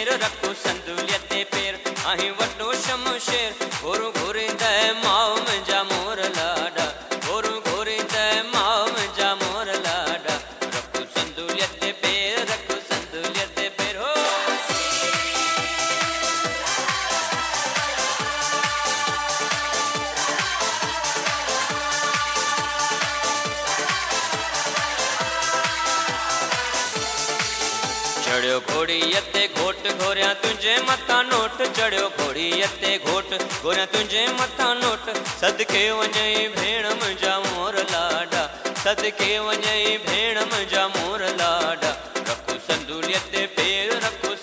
शेर रखो संतुल्य पेर अही वो शमशेर गुरु चढ़ियो घोड़ीअ ते घोट घोरियाँ तुझे मथां नोट, चढ़ियो घोड़ीअ ते घोट घोरियाँ तुझे मथां नोट। सदके वञई भेण मुंहिंजा मोर लाॾा सदके वञई भेण मुंहिंजा मोर लाॾा रखो संदुलियत पेर, रखो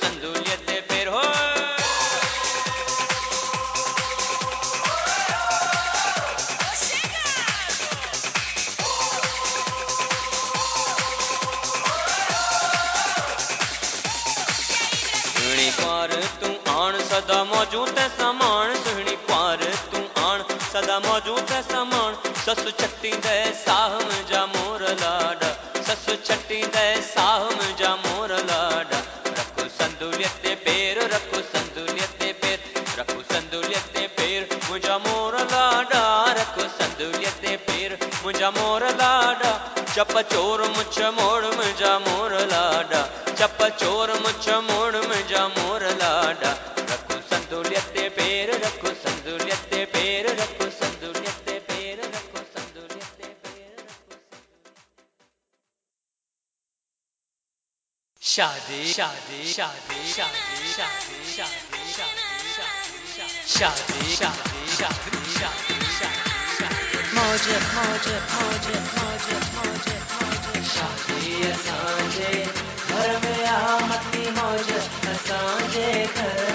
सदा मौजूद है समान सुहिणी पार तूं आण। सदा मौजूद है समान, ससु छटींदे साह मुंहिंजा मोर लाॾा ससु छटींदे साह मुंहिंजा मोर लाॾा रखो संदुलियत ते पेर, रखो संदुलियत ते पेर, रखो संदुलियत ते पेर मुंहिंजा मोर लाॾा रखो संदुलियत ते पेर मुंहिंजा मोर लाॾा चप चोर मुछ मोड़ मुंहिंजा मोर लाॾा चप चोर संदुलियत ते पेर रखो संदुलियत ते पेर रखो संदुलियत ते पेर रखो शादी शादी शादी शादी शादी शादी शादी शादी शादी शादी शादी शादी मौज मौज मौज मौज मौज मौज शादी असांजे घर में आ मती मौज असांजे घर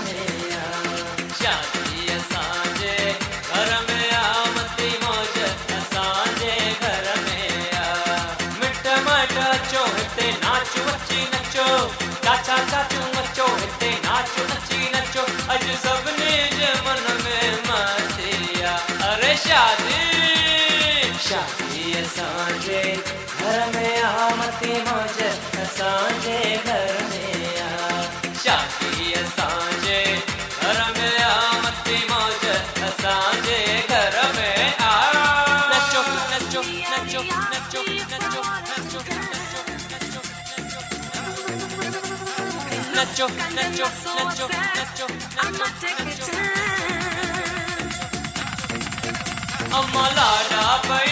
शादी असांजे घर में आ मती मौज असांजे घर में आ। शादी असांजे yo, let I'ma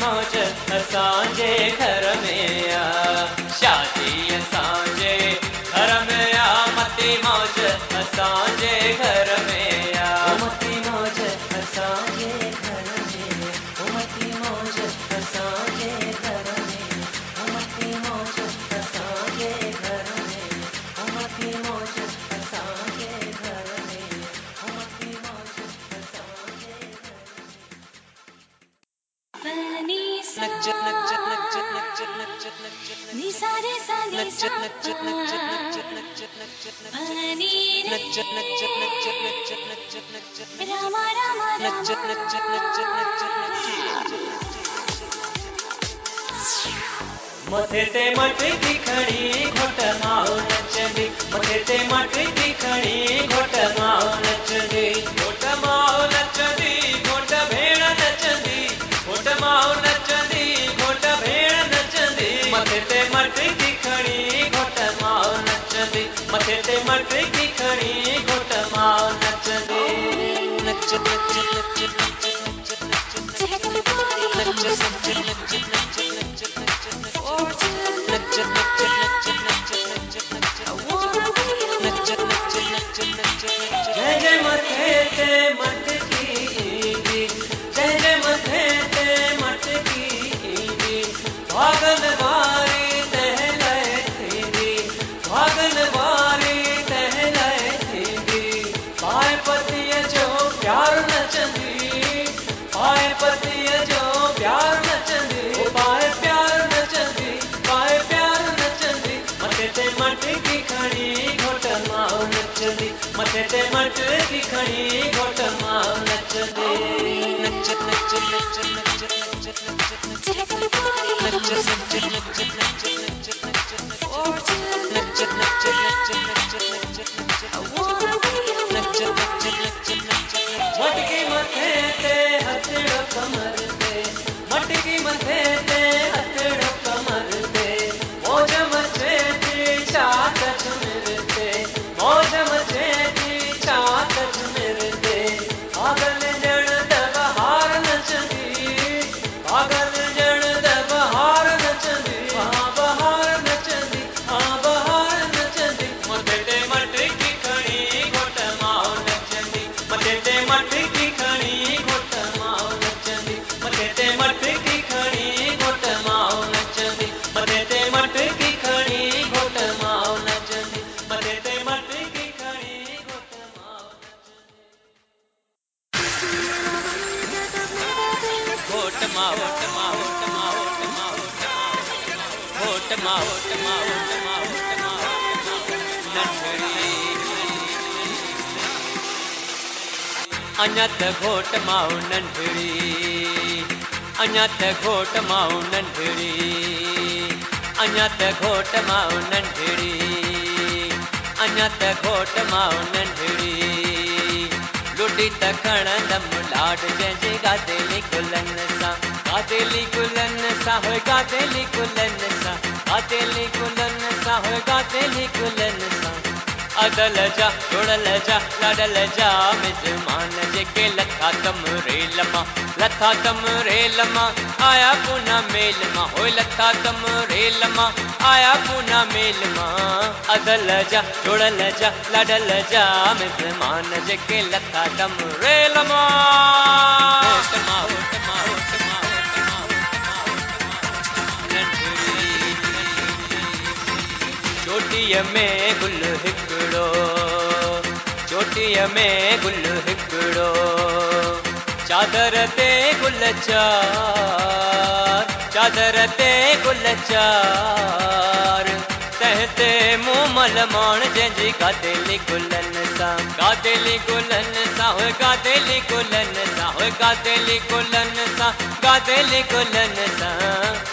moja मथे ते मथे दी खड़ी से मट की खड़ी just अञा त घोट माउ नंढड़ी अञा त घोट माउ नंढड़ी अञा त घोट माउ नंढड़ी अञा त घोट माउ नंढड़ी लुडी त खणंदमि लाड जंहिंजे गादेली गुलनि सां गादेली गुलनि सां होए गादेली गुलनि सां गादेली गुलनि सां होए गादेली गुलनि सां अदल जा जुड़ल जा लड़ल जा मिज़मान जेके लथा तम रेल माँ लथा तम रेल माँ आया पूना मेल माँ, होय लथा तम रेल माँ आया पूना मेल माँ। अदल जा जुड़ल जा लड़ल जा मिज़मान जेके लथा तम रेल माँ चोटीअ में गुल हिकिड़ो चोटीअ में गुल हिकिड़ो चादर ते गुल चार चादर ते गुल चार तंहिं ते मूं मल माण जंहिंजी कातिली गुलनि सा गादेली गुलन सा हो गादेली गुलन सा हो गादेली गुलन सा गादेली गुलन सा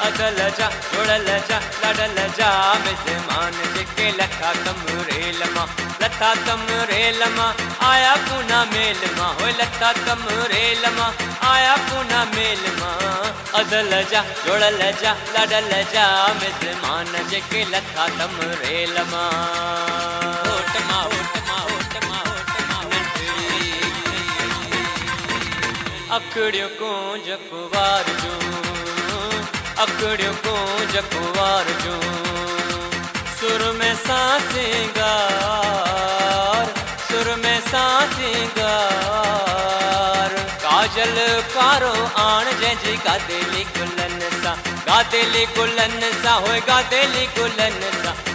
अदल जा जोड़ल जा, लड़ल जा मिजमान जिके लखा तमरेल मा लता तमरेल मा आया पूना मेल मा हो लता तमरेल मा आया पूना मेल मा। अदल जा जोड़ल जा, लड़ल जा मिजमान जिके लखा तमरेल मा અકડ્યો કો જપવારજો અકડ્યો કો જપવારજો સુર મેં સાસેગાર સુર મેં સાસેગાર કાજલ કારો આણ જજી ગાદેલી ગુલન સા ગાદેલી ગુલન સા હોય ગાદેલી ગુલન સા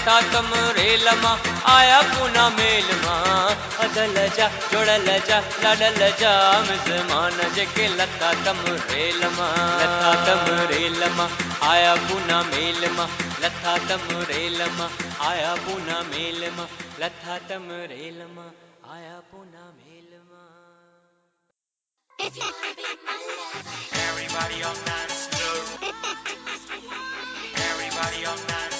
लथा तम रेल माँ आया पूना मेल माँ। अदल जा, जोड़ल जा, लड़ल जा मिज़मान जेके लथा तम रेल माँ लथा तम रेल माँ आया पूना मेल माँ। लथा तम रेल माँ आया पूना मेल माँ। लथा तम रेल माँ आया पूना मेल माँ। Everybody on dance floor. Everybody on dance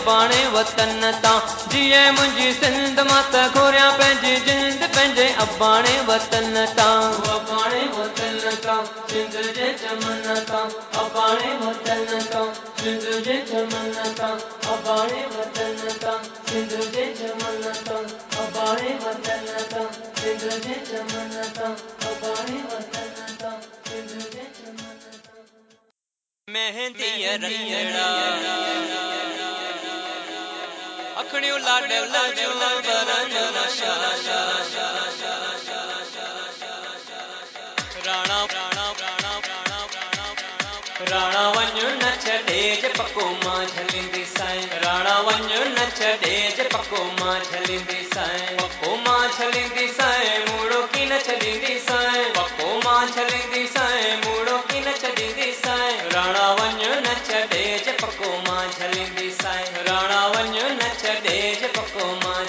पंहिंजे वतन तां। जिए मुंहिंजी सिंध माँ त घोरियाँ पंहिंजी जिंद पंहिंजे अबाणे वतन तां। अबाणे वतन तां सिंध जे चमन तां। अबाणे वतन तां सिंध जे चमन तां। अबाणे वतन तां सिंध जे चमन तां। अबाणे वतन तां सिंध जे चमन तां। अबाणे वतन तां सिंध जे चमन तां। मेहंदी रंगड़ा अखड़ियूं लाडल जो बरन नशा राणा वञ न छॾे जे पको माँ झलींदी साईं। राणा वञ न छॾे जे पको माँ झलींदी साईं। पको माँ झलींदी साईं, मूड़ो की न छॾींदी साईं। पको माँ झलींदी साईं, मूड़ो की न छॾींदी साईं। राणा वञ न छॾे पको माँ झलींदी साईं। राणा वञ न छॾे जे पको माँ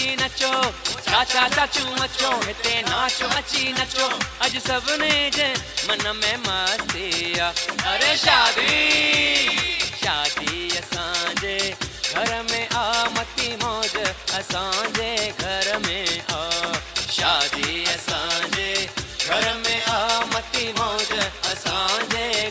अची नचो। चाचा चाचू अचो हिते नाचो अची नचो। अॼु सभिनी जे मन में मस्ती अरे शादी शादी असांजे घर में आ, मती मौज असांजे घर में आ। शादी असांजे घर में आ, मती मौज असांजे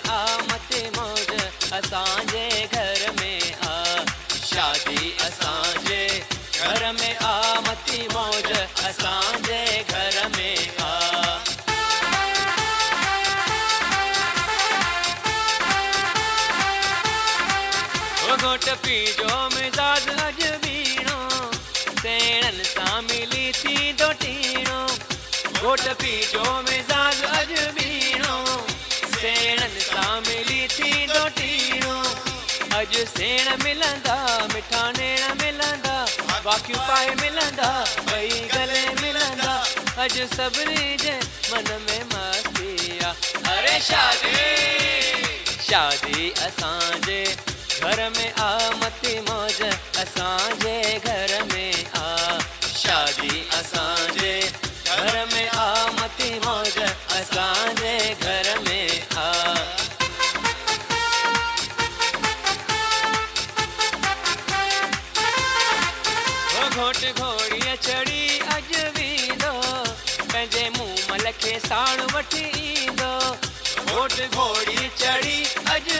घोट पीजो मिजाज अॼु बीणो सेणनि सां मिली थी दोटीणो घोट पीजो मिजाज अॼु बीणो सेणनि सां मिली थी दोटीणो अॼु सेण मिलंदा, मिठा नेण मिलंदा वाकियूं पाए मिलंदा ॿई गले मिलंदा। अॼु सभिनी जे मन में मस्ती अरे शादी शादी असांजे घर में आ, मती मौज असांजे घर में आ। शादी असांजे घर में आ, मती मौज असांजे घर में आ। घोट घोड़ीअ चढ़ी अॼु वेंदो, पंहिंजे मूमल खे साण वठी ईंदो। घोट घोड़ी चढ़ी अॼु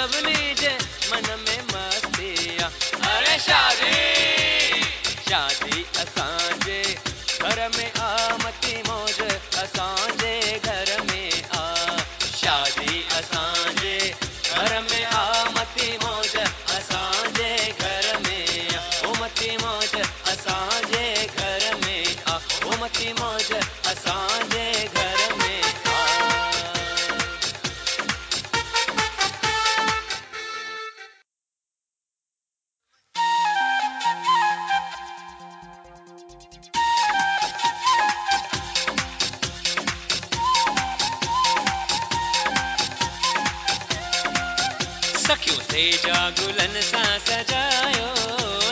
अॼु सेजा गुलन सां सजायो,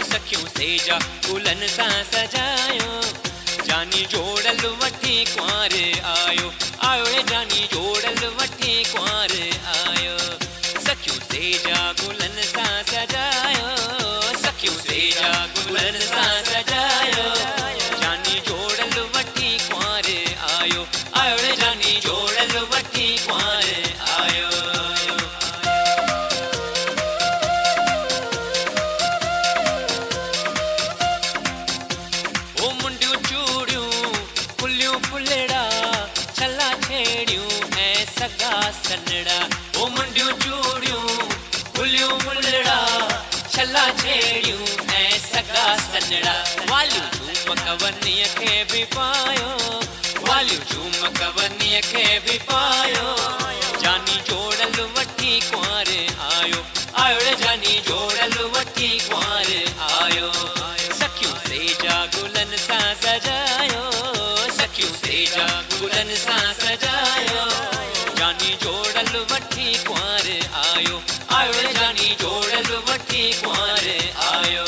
सखियूं सेजा गुलन सां सजायो। जानी जोड़ल वठी कुंवर आयो आयो रे जानी जोड़ल वठी कुंवर आयो। सखियूं सेजा गुलन सां सजायो, सखियूं सेजा गुलन सां सजायो। जानी जोड़ल वठी कुंवर आयो आयो रे जानी जोड़ल वठी कुंवर आयो। वालियूं झूम कवनीअ खे बि पायो वालियूं झूम कवनीअ खे बि पायो। जानी जोड़ल वठी कुंवर आयो आयो रे जानी जोड़ल वठी कुंवर आयो। सखियूं सेजा गुलन सां सजायो, सखियूं सेजा गुलन सां सजायो। जानी जोड़ल वठी कुंवर आयो आयो रे जानी जोड़ल वठी कुंवर आयो।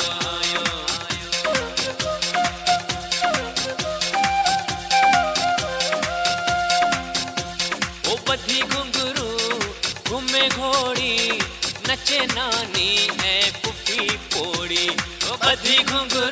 नानी है पुफी पोड़ी बधी घुंघरू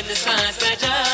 गुलन सां सजायो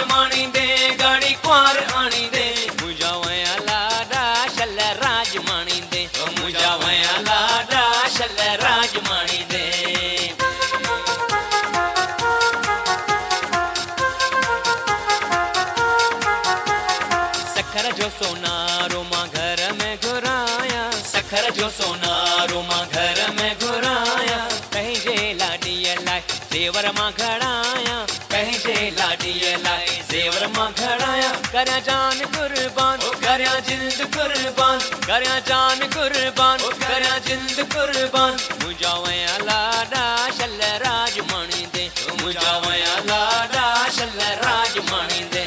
ओ दे गाड़ी कुंवार आणींदे मुंहिंजा वया करया जान कुर्बान करया जिंद कुर्बान करया जान कुर्बान करया जिंद कुर्बान। मुझा वया लाडा शल राज मणि दे मुझा वया लाडा शल राज मणि दे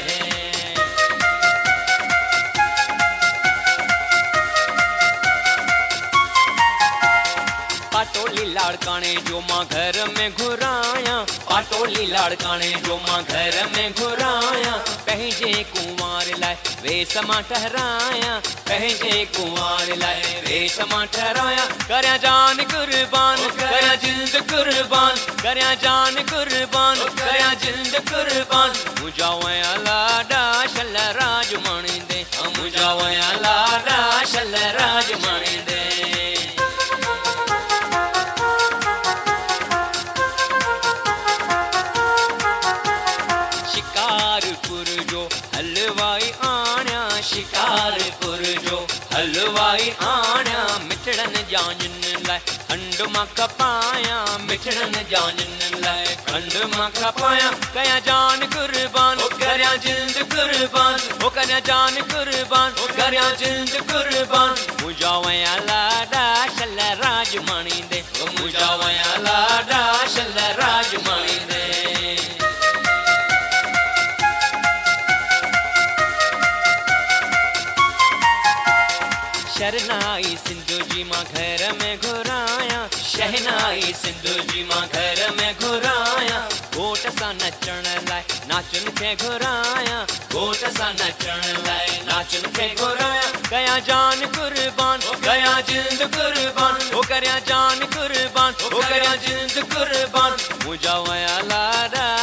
पाटोली लाड़काने जो माँ घर में घुराया पाटोली लाड़काणे जो माँ घर में घुराया। पंहिंजे कुंवार लाइ वेस माँ ठहराया। पंहिंजे कुंवार लाइ वेस माँ ठहराया। करिया जान कुर्बान, करिया जिंद कुर्बान, करिया जान कुर्बान, करिया जिंद कुर्बान। मुंहिंजा वया लाॾा शल राज माणींदे मुंहिंजा वया लाॾा शल राज माणींदे। माँ खपाया मिठड़नि जायुनि लाइ खंड माँ खपाया कया जान कुर्बान करिया जिंद कुर्बान, ओ करिया जान कुर्बान करिया जिंद कुर्बान। मुंहिंजा वया लाॾा शल राज माणींदे, ओ मुंहिंजा वया लाॾा शल राज माणींदे। शरनाई सिंधु जी माँ घर में घुराया शहनाई सिंधु जी माँ घर में घुराया। घोट सां नचण लाइ नाचुन खे घुराया। घोट सां नचण लाइ नाचुन खे घुराया। कया जान कुर्बान कया जिंद कुर्बान। हो करिया जान कुर्बान हो करिया जिंद कुर्बान। मुंहिंजा वया लाॾा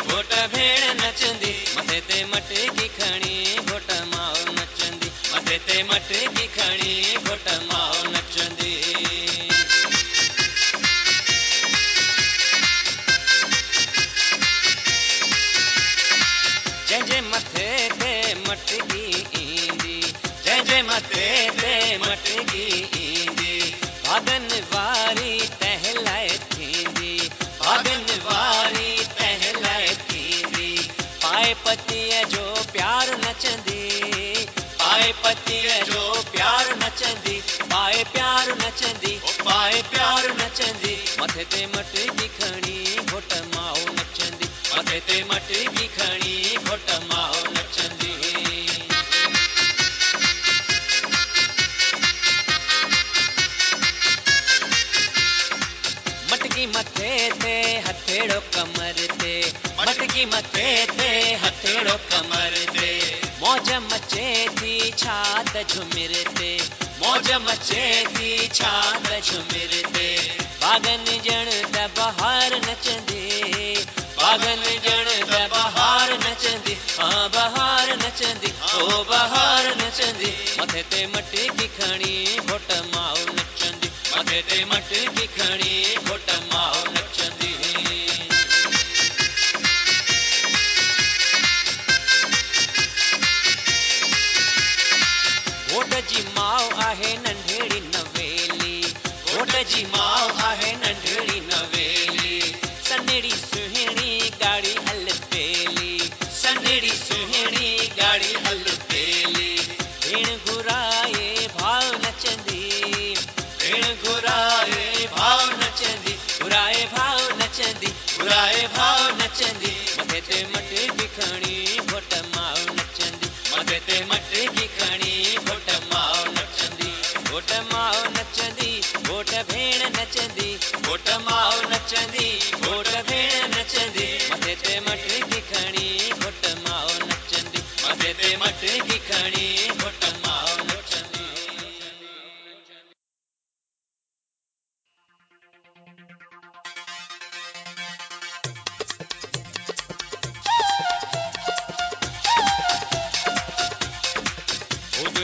घोट भेण नचंदी, मथे ते मटकी खणी घोट माओ नचंदी, मथे ते मटकी खणी घोट माओ नचंदी। जंहिंजे मथे ते मटकी ईंदी, जंहिंजे मथे ते मटकी छात ते मौज मचे थी छात झुमिर ते बागन ॼण त बहार नचंदी, बागन ॼण त बहार नचंदी। हा, बहार नचंदी, ओ बहार नचंदी। मथे ते मटकी खणी घोट माओ नचंदी। मथे ते मटकी खणी घोट माओ नचंदी। जी माउ आहे नंढड़ी नवेली. घोट जी माउ आहे नंढड़ी नवेली. सन्हड़ी सुहिणी गाड़ी हल पेली सन्हड़ी सुहिणी गाड़ी हल पेली भेण घुराए भाव नचंदी. भेण घुराए भाव नचंदी. घुराए भाव नचंदी. घुराए भाव नचंदी. मथे ते मटकी खणी, घोट माउ नचंदी. मथे ते खणी घोट माउ नचंदी घोट माओ नचंदी घोट भेण नचंदी घोट माओ नचंदी घोट भेण नचंदी। मथे ते मटकी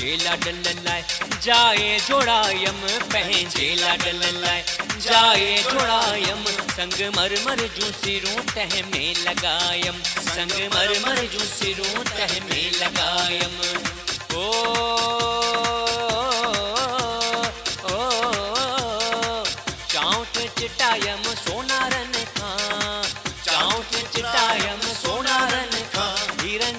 पंहिंजे लाडल लाइ जाए जोड़ायम पंहिंजे लाडल लाइ जाए जोड़ायम संग मर मर जूं सिरूं तह में लॻायम संग मर मर जूं सिरूं तह में लॻायम ओ चाउठ चिटायम सोनारनि खां। चाउठ चिटायम सोनारनि खां। हीरनि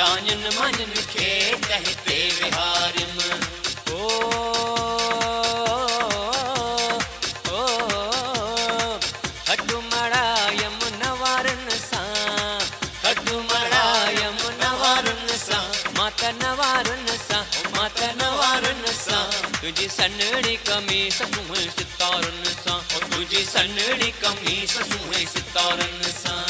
जाञनि माञनि खे तह ते विहारियम ओ ओ हटु मड़ायम नवारनि सां हटु मड़ायम नवारनि सां, माता नवारनि सां, माता नवारनि सां तुंहिंजी सन्हड़ी कमीस सुहे सितारनि सां तुंहिंजी सन्हड़ी कमीस सुहे सितारनि सां।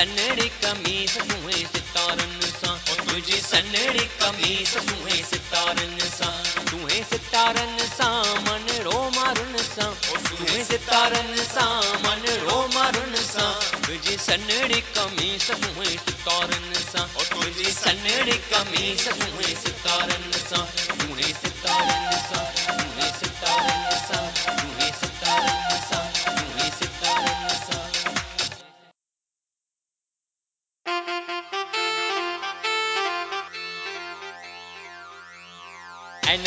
सन्हड़ी कमीस सुहे सितारनि सां। तुंहिंजी सन्हड़ी कमीस सुहे सितारनि सां। सुहे सितारनि सां मनड़ो मारुनि सां। सुहे सितारनि सां मनड़ो मारुनि सां। तुंहिंजी सन्हड़ी कमीस सुहे सितारनि सां। तुंहिंजी सन्हड़ी कमीस सुहे सितारनि सां। सुहे सितारनि सां सुहे सितारनि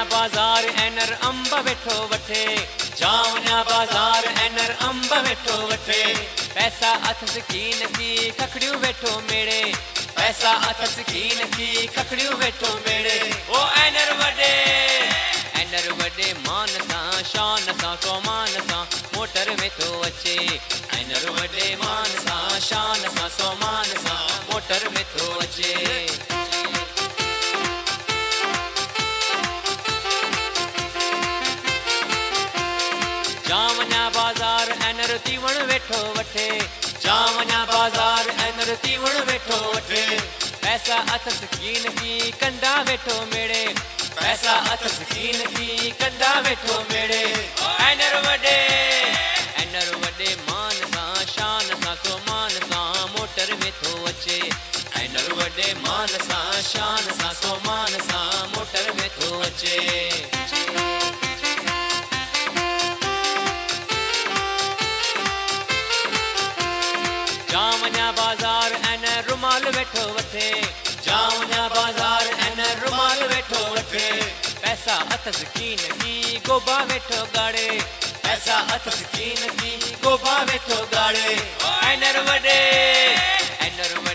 जावना बाज़ार ऐनर अंब वेठो वठे। जावना बाज़ार ऐनर अंब वेठो वठे। पैसा अथस कीन की खखड़ियूं वेठो मेड़े। पैसा अथस कीन की खखड़ियूं वेठो मेड़े। ओ ऐनर वॾे ऐनर वॾे मान सां, शान सां, सोमान सां मोटर में थो अचे ऐनर वॾे मान सां, शान सां, सोमान सां मोटर में थो अचे बाज़ार, ऐनर तीवण वेठो वठे। जावना बाज़ार, ऐनर तीवण वेठो वठे। पैसा अथस कीन की कंडा वेठो मेड़े। पैसा अथस कीन की कंडा वेठो मेड़े। ऐनर वॾे ऐनर वॾे, मान सां, शान सां सोमान सां, मोटर में थो अचे। ऐनर वॾे, मान सां, शान सां अथसि कीन की गोबा वेठो गाड़े ऐसा अथसि कीन की गोबा वेठो गाड़े एनर वडे एनर ऐं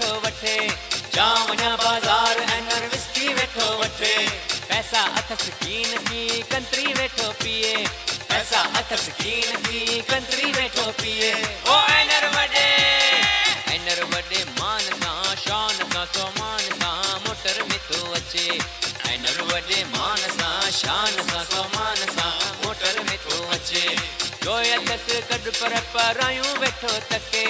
वेठो वठे जावना बाज़ार ऐं नर विस्की वेठो वठे पैसा अथसि कीन की कंतरी वेठो पीए। पैसा अथसि कीन की कंतरी वेठो पीए। ओ ऐं नर वॾे ऐं नर वॾे मान सां शान सां सोमान सां मोटर में थो अचे ऐं नर वॾे मान सां, शान सां सोमान सां, मोटर में थो अचे जोइ अथसि गॾु पर परायूं वेठो तके।